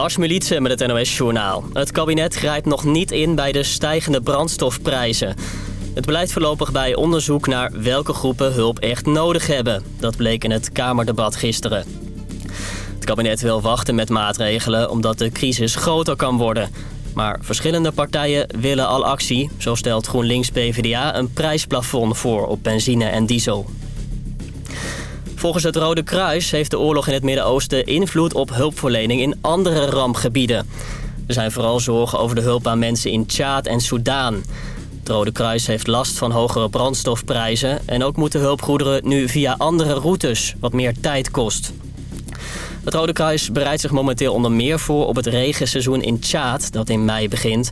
Lars Militsen met het NOS-journaal. Het kabinet grijpt nog niet in bij de stijgende brandstofprijzen. Het blijft voorlopig bij onderzoek naar welke groepen hulp echt nodig hebben. Dat bleek in het Kamerdebat gisteren. Het kabinet wil wachten met maatregelen omdat de crisis groter kan worden. Maar verschillende partijen willen al actie. Zo stelt GroenLinks-PVDA een prijsplafond voor op benzine en diesel. Volgens het Rode Kruis heeft de oorlog in het Midden-Oosten invloed op hulpverlening in andere rampgebieden. Er zijn vooral zorgen over de hulp aan mensen in Tjaad en Soudaan. Het Rode Kruis heeft last van hogere brandstofprijzen... en ook moeten hulpgoederen nu via andere routes, wat meer tijd kost. Het Rode Kruis bereidt zich momenteel onder meer voor op het regenseizoen in Tjaad... dat in mei begint.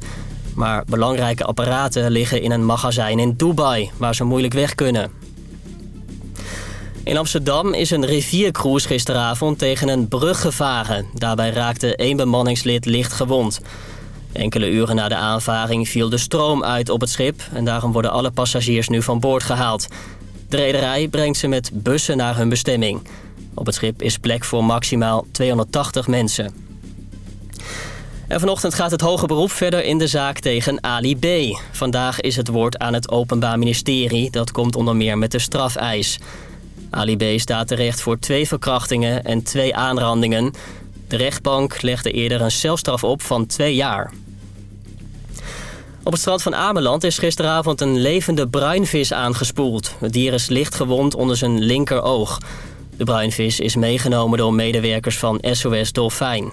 Maar belangrijke apparaten liggen in een magazijn in Dubai... waar ze moeilijk weg kunnen. In Amsterdam is een riviercruise gisteravond tegen een brug gevaren. Daarbij raakte één bemanningslid licht gewond. Enkele uren na de aanvaring viel de stroom uit op het schip... en daarom worden alle passagiers nu van boord gehaald. De rederij brengt ze met bussen naar hun bestemming. Op het schip is plek voor maximaal 280 mensen. En vanochtend gaat het hoge beroep verder in de zaak tegen Ali B. Vandaag is het woord aan het Openbaar Ministerie. Dat komt onder meer met de strafeis. Ali B. staat terecht voor twee verkrachtingen en twee aanrandingen. De rechtbank legde eerder een celstraf op van twee jaar. Op het strand van Ameland is gisteravond een levende bruinvis aangespoeld. Het dier is licht gewond onder zijn linkeroog. De bruinvis is meegenomen door medewerkers van SOS Dolfijn.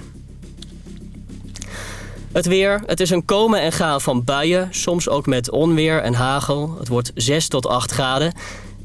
Het weer. Het is een komen en gaan van buien. Soms ook met onweer en hagel. Het wordt 6 tot 8 graden.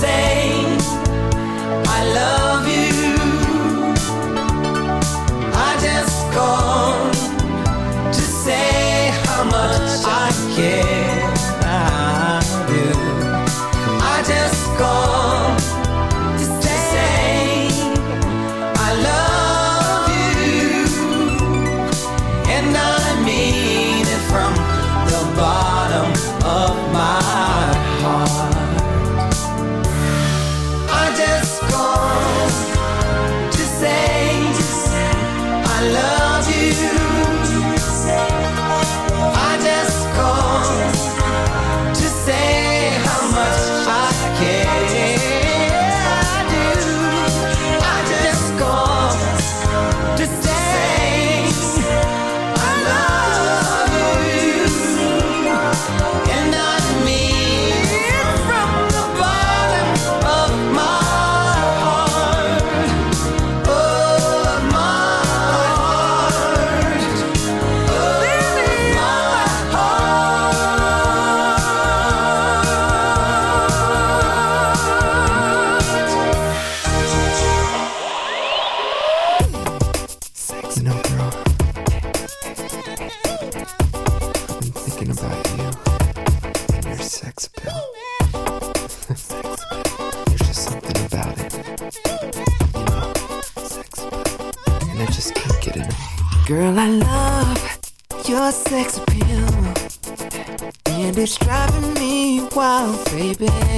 say yeah.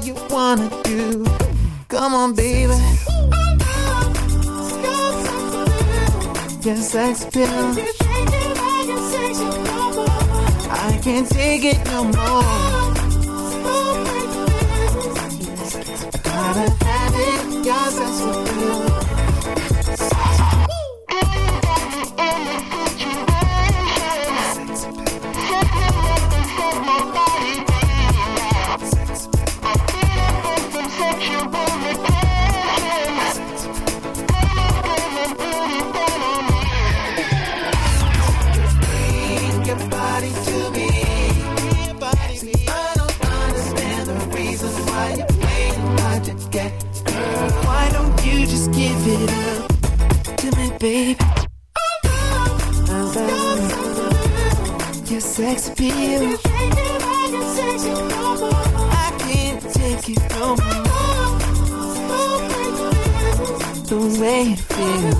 what you wanna do. Come on, baby. Your sex appeal. I can't take it no more. I gotta have it. Your sex appeal. Babe? I love your sex appeal. I can't take it no more. The way it feels,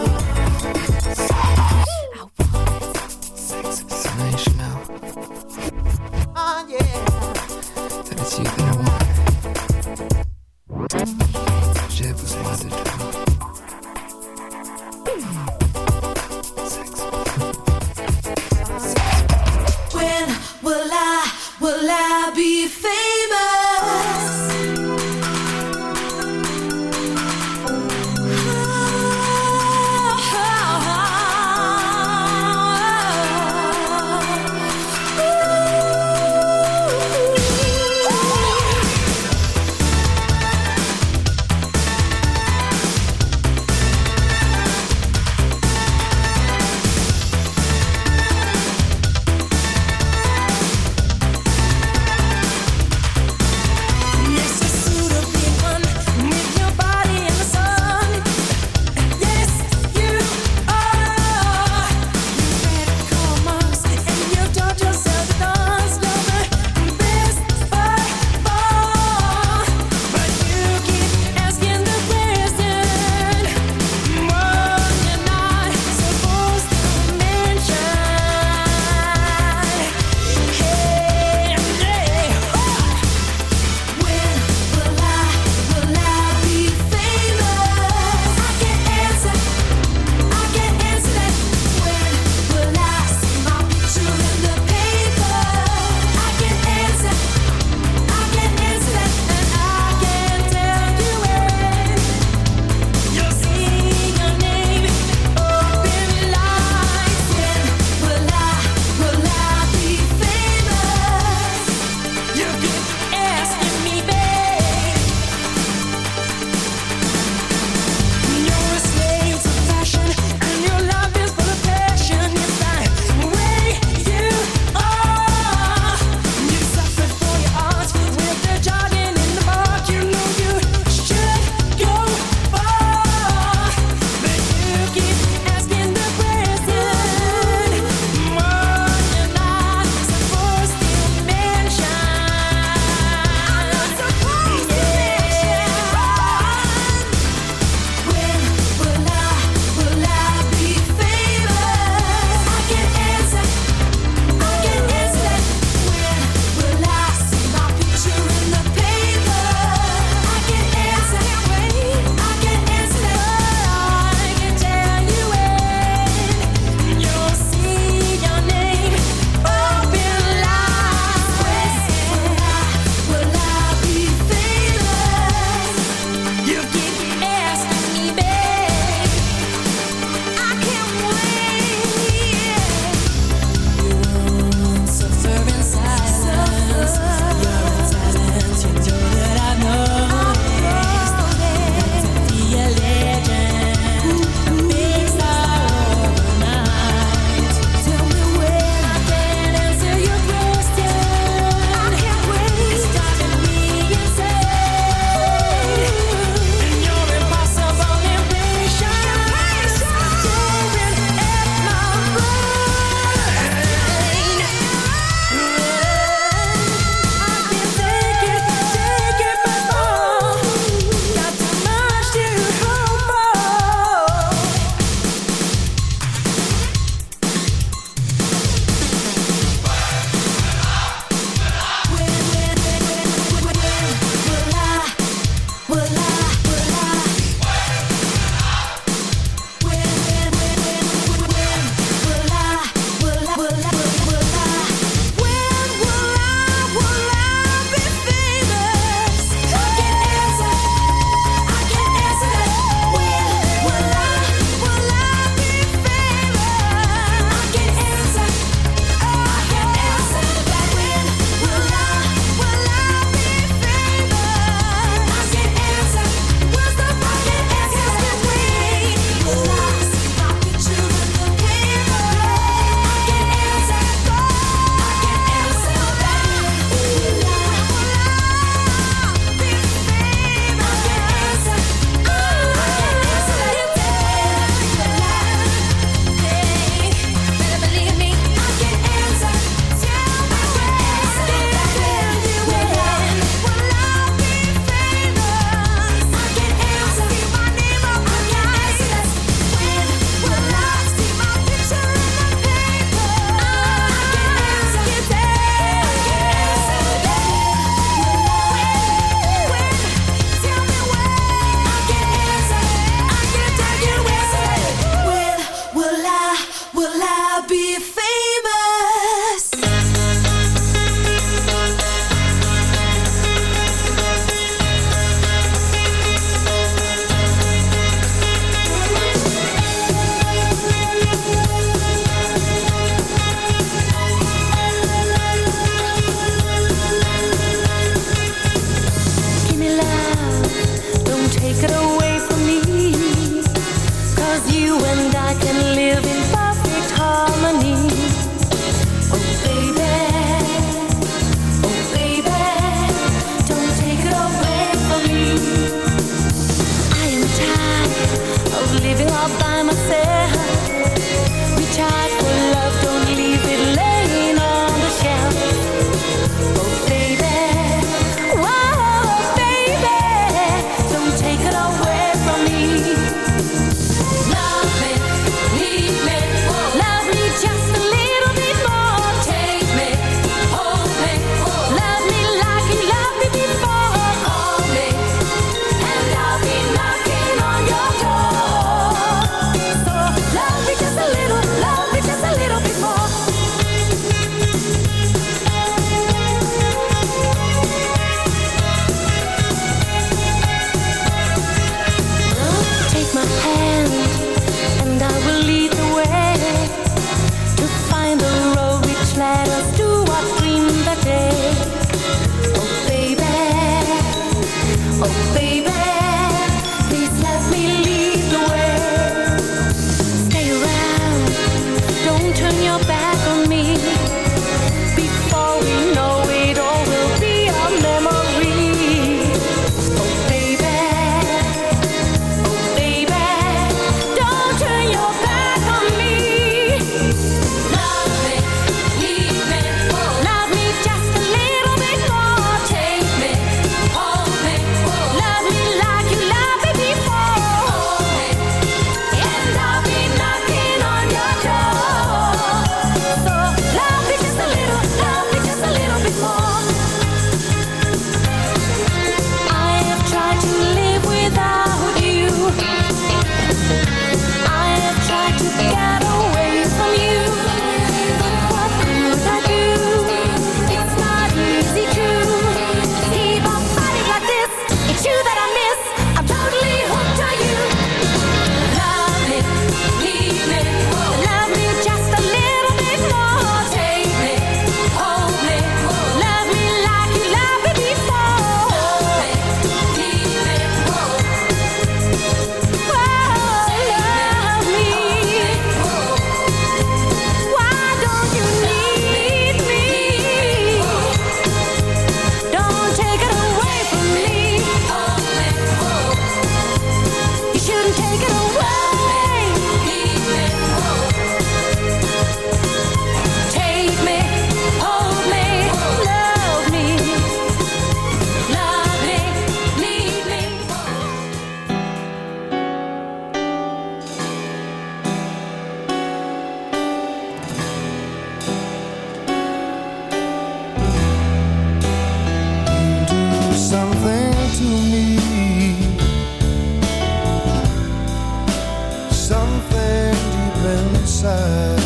inside.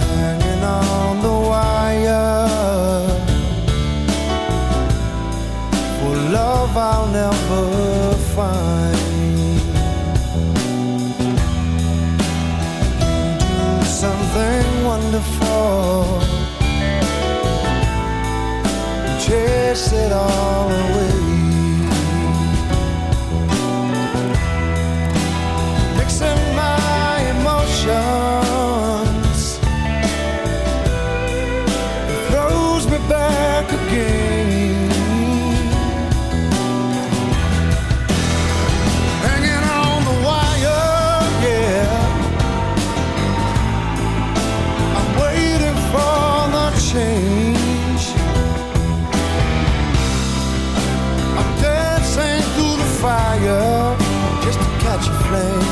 Hanging on the wire for love I'll never find. Something wonderful. Chase it all away. flame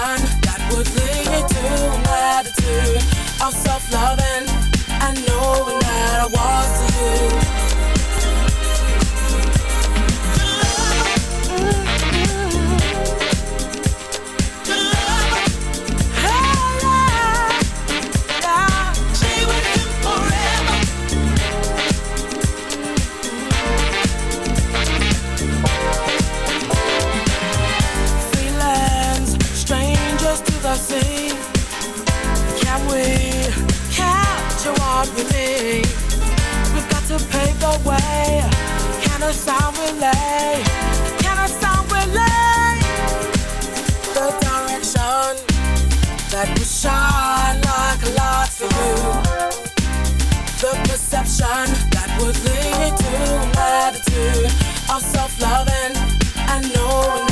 one that would lead to an attitude of self-loving. and knowing that I was to you. a sound relay? Can? The direction that shine like for you. The perception that would lead to an attitude of self-loving and knowing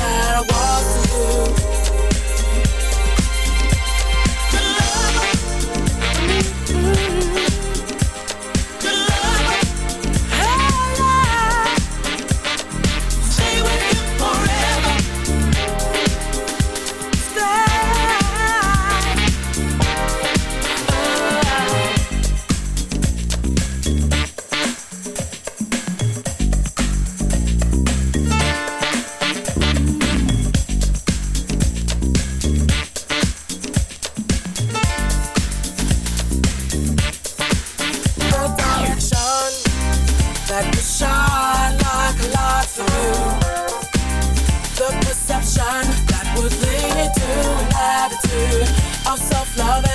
love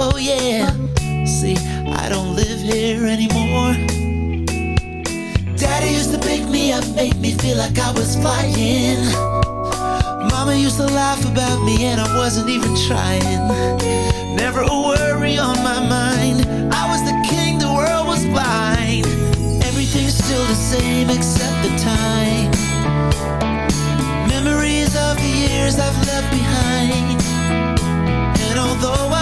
Oh, yeah. See, I don't live here anymore. Daddy used to pick me up, make me feel like I was flying. Mama used to laugh about me, and I wasn't even trying. Never a worry on my mind. I was the king, the world was blind. Everything's still the same except the time. Memories of the years I've left behind. And although on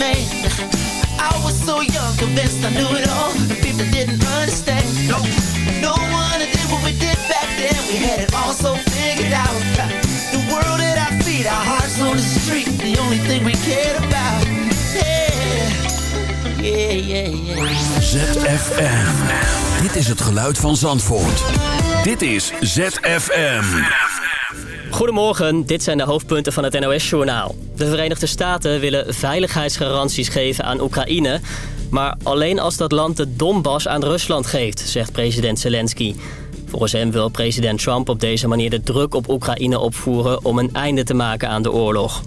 Man. I was so young, convinced I knew it all. The people didn't understand. No, no one did what we did back then. We had it all so figured out. The world at our feet, our hearts on the street. The only thing we cared about. Yeah, yeah, yeah, yeah. ZFM. Dit is het geluid van Zandvoort. Dit is ZFM. Goedemorgen, dit zijn de hoofdpunten van het NOS-journaal. De Verenigde Staten willen veiligheidsgaranties geven aan Oekraïne... maar alleen als dat land de Donbass aan Rusland geeft, zegt president Zelensky. Volgens hem wil president Trump op deze manier de druk op Oekraïne opvoeren... om een einde te maken aan de oorlog.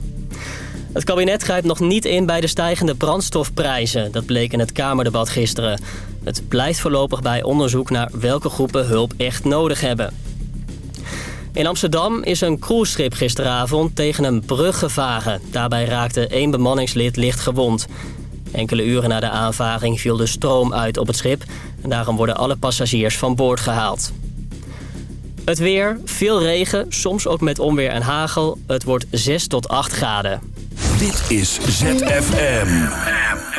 Het kabinet grijpt nog niet in bij de stijgende brandstofprijzen. Dat bleek in het Kamerdebat gisteren. Het blijft voorlopig bij onderzoek naar welke groepen hulp echt nodig hebben. In Amsterdam is een cruiseschip gisteravond tegen een brug gevaren. Daarbij raakte één bemanningslid licht gewond. Enkele uren na de aanvaring viel de stroom uit op het schip. En daarom worden alle passagiers van boord gehaald. Het weer, veel regen, soms ook met onweer en hagel. Het wordt 6 tot 8 graden. Dit is ZFM.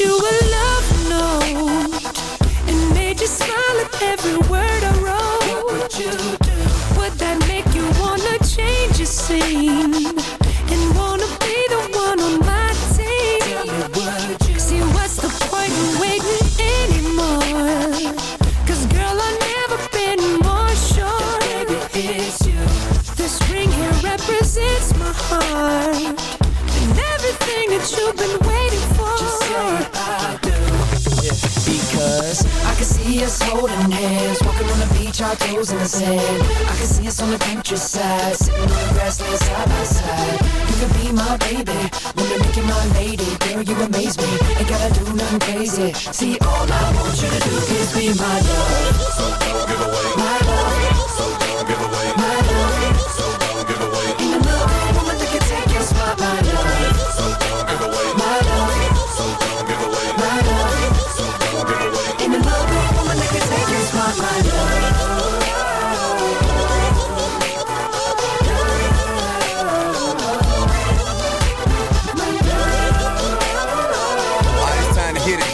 You a toes in the sand. I can see us on the countryside, sitting on the grassland side by side. You could be my baby, they make you my lady. Girl, you amaze me, ain't gotta do nothing crazy. See, all I want you to do is be my love. So don't give away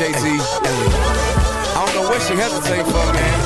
I don't know what she hesitate for, man.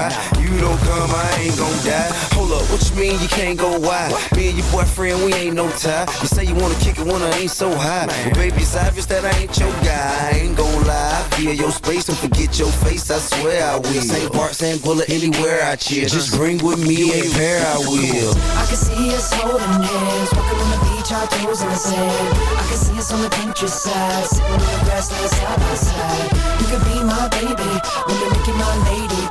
You don't come, I ain't gon' die. Hold up, what you mean you can't go wide? Me and your boyfriend, we ain't no tie. You say you wanna kick it when I ain't so high. But baby, it's obvious that I ain't your guy. I ain't gon' lie. Feel your space and forget your face, I swear I will. St. Bart, St. Bullet, anywhere I cheer. Just bring with me a pair, I will. I can see us holding hands, walking on the beach, our toes in the sand. I can see us on the Pinterest countryside, sitting on the grassland side by side. You could be my baby, when you make you my lady.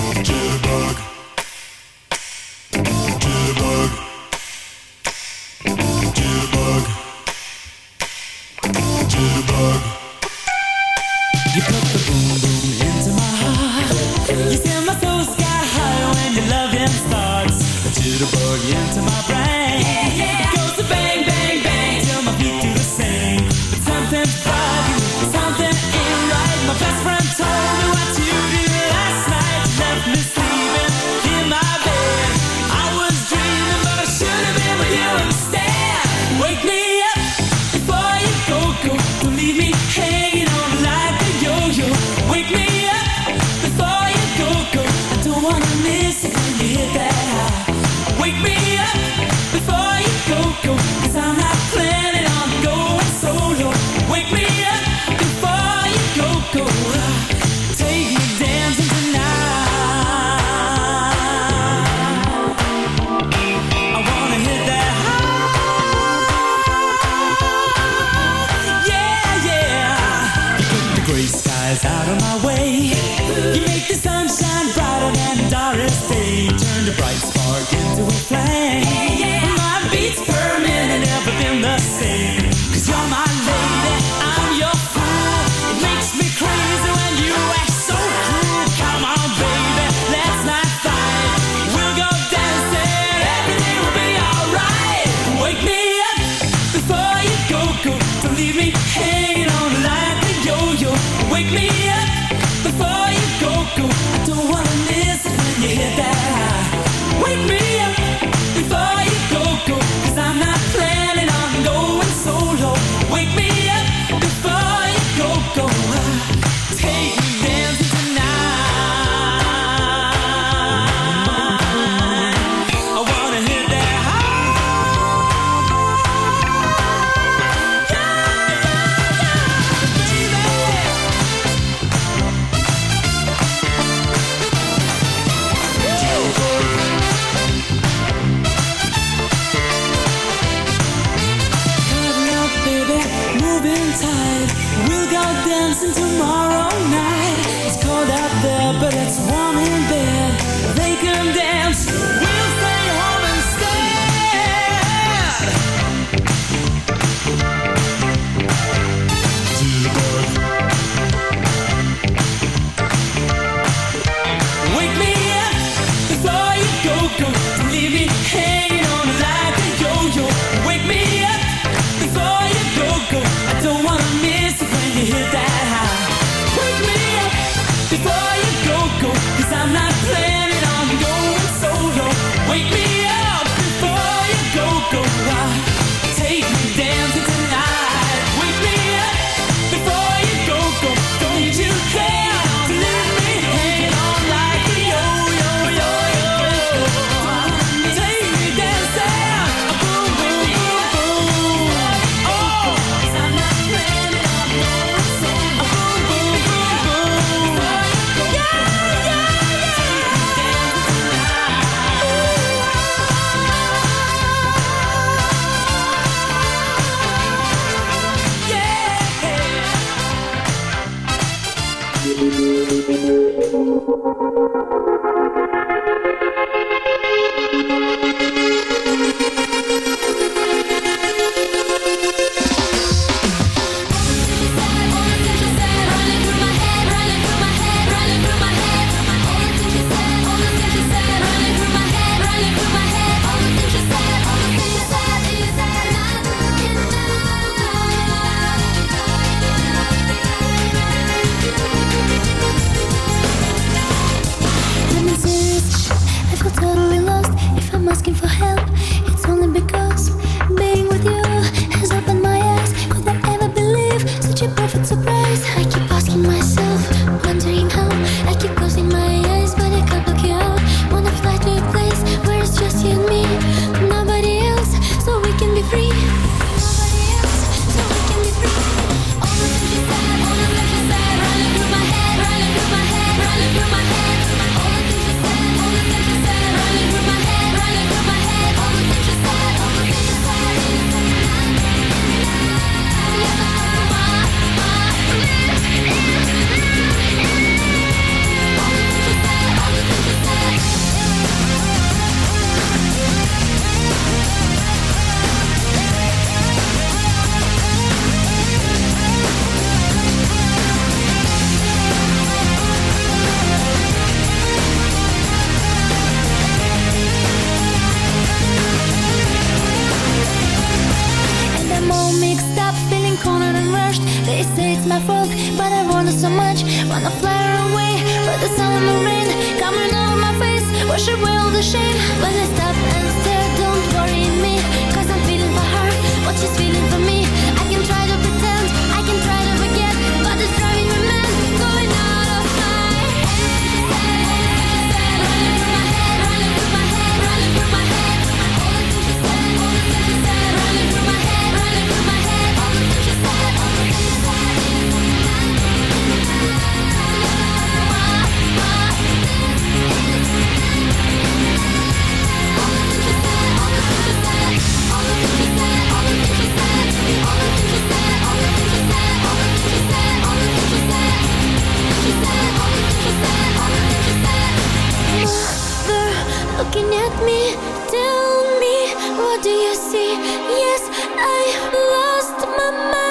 A perfect surprise? looking at me Tell me, what do you see? Yes, I lost my mind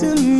to me.